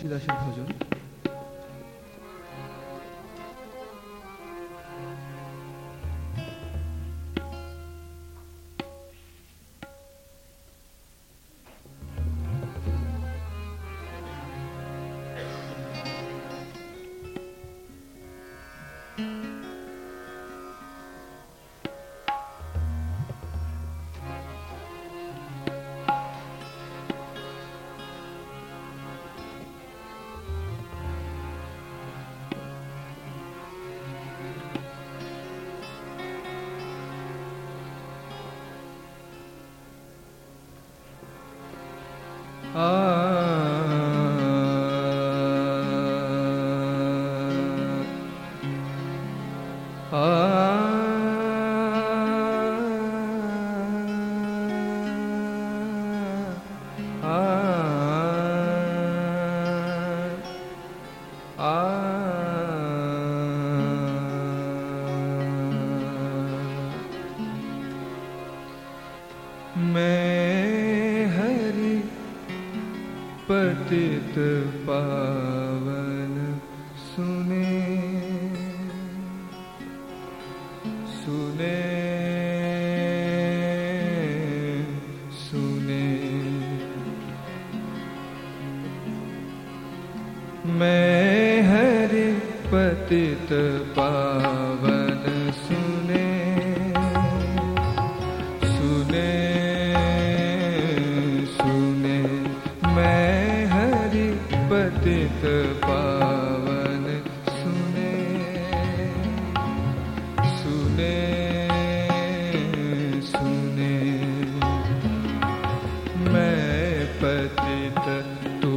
시다 심파전? मैं हरि पतित पा मैं हरि पतित पावन सुने सुने सुने। मैं हरि पतित पावन सुने सुने सुने। मैं पतित तू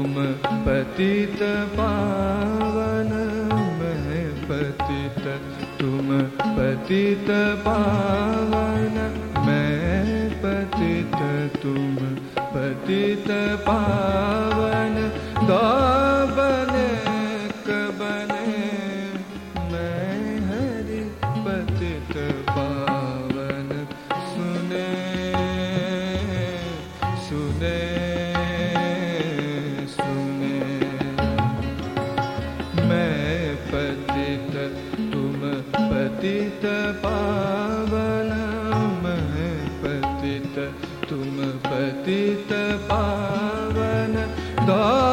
पतित पावन मैं पतित तुम पतित पावन मैं पतित तुम पतित पावन। दा पतित पावन मैं पतित तुम पतित पावन दा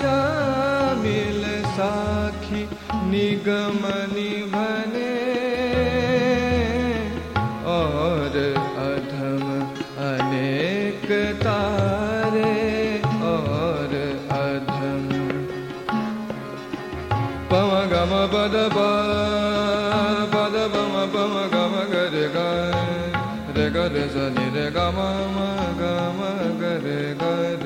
जा मिल साखी निगम निभने और अधम अनेक तारे। और अधम पम गम बदबरग रे गद सनि रे गम गम गर गर।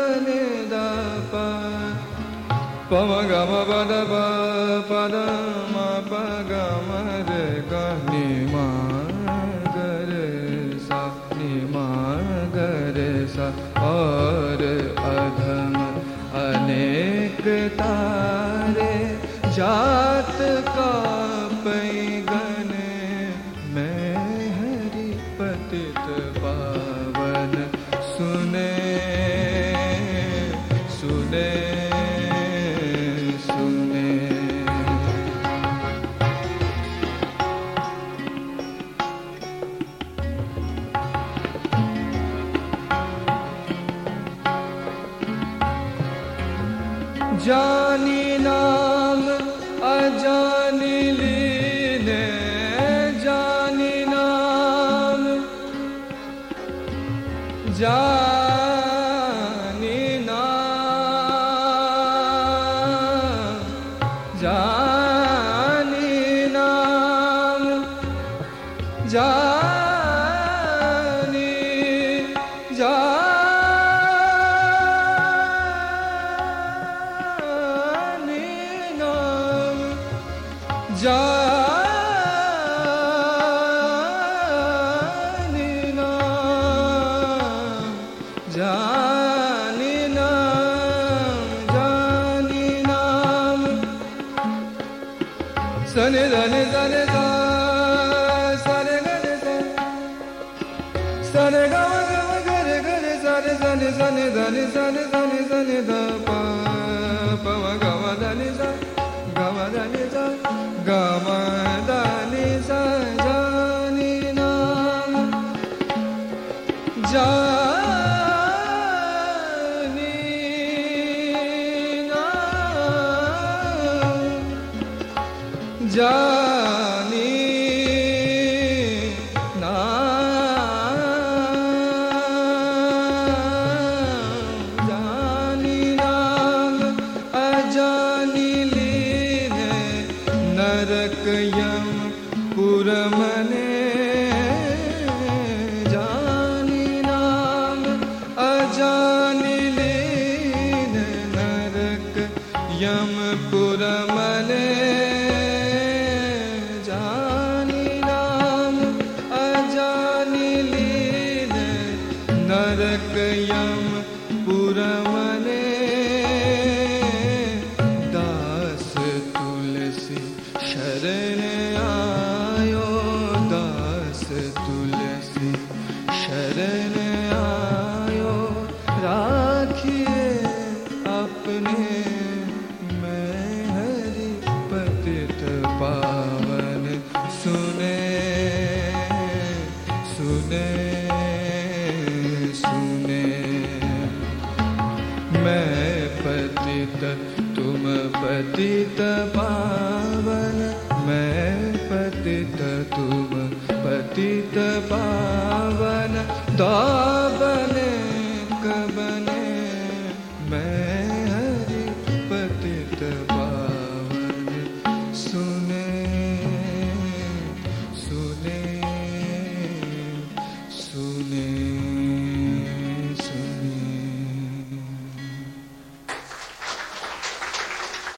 ಪಮಗಮಪದ ಪದ ಮಪಗಮರ ಗಣಿ ಮಾಗರ ಸ ನಿ ಮಾಗರ ಸ और अधम अनेक तारे जात का पै पैगन मैं हरि पतित पावन सुने जानी नाम अजानी नाम जानी नाम जानी नाम सनि धनि सनि सा सनि गनि सा। सनि गम गम गरि सनि धनि सनि gamai नरक यम पुरमने मैं पतित तुम पतित पावन। मैं पतित तुम पतित पावन। दा